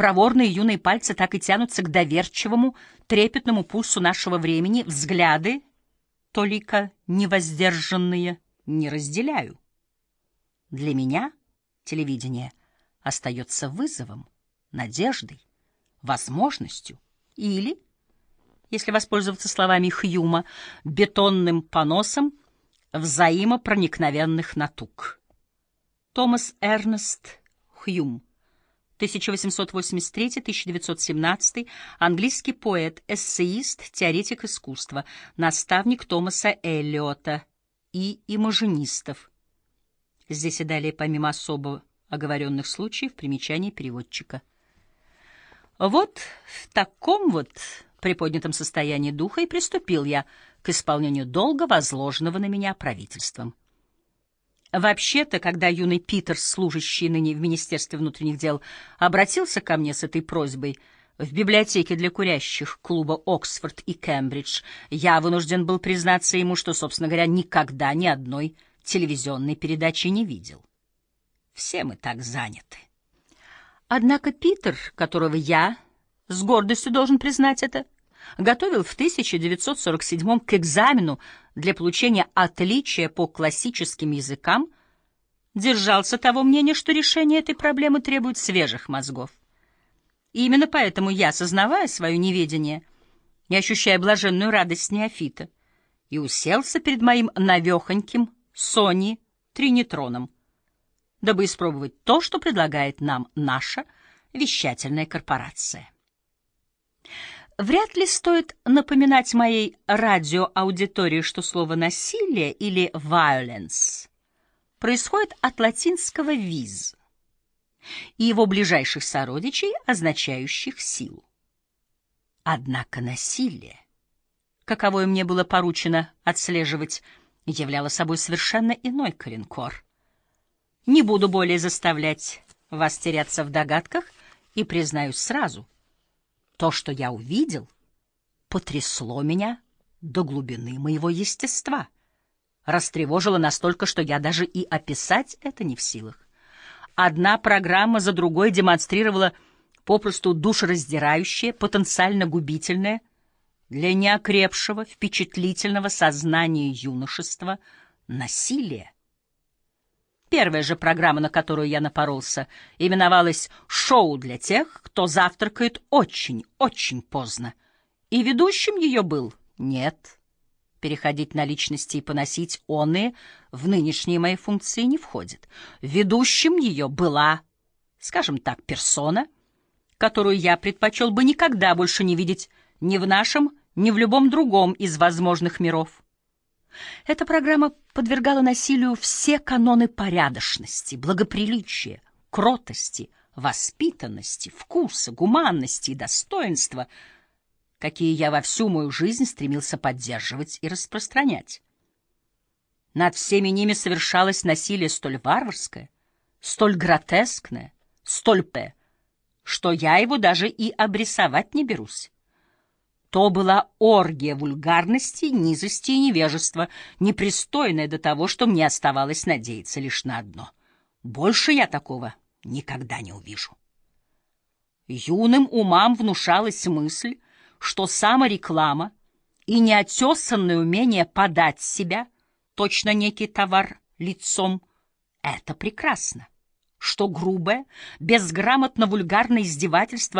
проворные юные пальцы так и тянутся к доверчивому, трепетному пульсу нашего времени, взгляды, толика невоздержанные, не разделяю. Для меня телевидение остается вызовом, надеждой, возможностью или, если воспользоваться словами Хьюма, бетонным поносом взаимопроникновенных натуг. Томас Эрнест Хьюм 1883-1917, английский поэт, эссеист, теоретик искусства, наставник Томаса Эллиота и имажинистов. Здесь и далее, помимо особо оговоренных случаев, примечаний переводчика. Вот в таком вот приподнятом состоянии духа и приступил я к исполнению долга, возложенного на меня правительством. Вообще-то, когда юный Питер, служащий ныне в Министерстве внутренних дел, обратился ко мне с этой просьбой в библиотеке для курящих клуба «Оксфорд» и «Кембридж», я вынужден был признаться ему, что, собственно говоря, никогда ни одной телевизионной передачи не видел. Все мы так заняты. Однако Питер, которого я с гордостью должен признать это, готовил в 1947 к экзамену для получения отличия по классическим языкам, держался того мнения, что решение этой проблемы требует свежих мозгов. И именно поэтому я, сознавая свое неведение и ощущая блаженную радость неофита, и уселся перед моим навехоньким Сони тринитроном, дабы испробовать то, что предлагает нам наша вещательная корпорация. Вряд ли стоит напоминать моей радиоаудитории, что слово «насилие» или «violence» происходит от латинского «vis» и его ближайших сородичей, означающих силу. Однако насилие, каковое мне было поручено отслеживать, являло собой совершенно иной коренкор. Не буду более заставлять вас теряться в догадках и признаюсь сразу — то, что я увидел, потрясло меня до глубины моего естества, растревожило настолько, что я даже и описать это не в силах. Одна программа за другой демонстрировала попросту душераздирающее, потенциально губительное для неокрепшего, впечатлительного сознания юношества насилие. Первая же программа, на которую я напоролся, именовалась «Шоу для тех, кто завтракает очень-очень поздно». И ведущим ее был «Нет». Переходить на личности и поносить оные в нынешние мои функции не входит. Ведущим ее была, скажем так, персона, которую я предпочел бы никогда больше не видеть ни в нашем, ни в любом другом из возможных миров. Эта программа подвергала насилию все каноны порядочности, благоприличия, кротости, воспитанности, вкуса, гуманности и достоинства, какие я во всю мою жизнь стремился поддерживать и распространять. Над всеми ними совершалось насилие столь варварское, столь гротескное, столь пе, что я его даже и обрисовать не берусь. То была оргия вульгарности, низости и невежества, непристойная до того, что мне оставалось надеяться лишь на одно. Больше я такого никогда не увижу. Юным умам внушалась мысль, что самореклама и неотесанное умение подать себя, точно некий товар лицом, — это прекрасно что грубое, безграмотно-вульгарное издевательство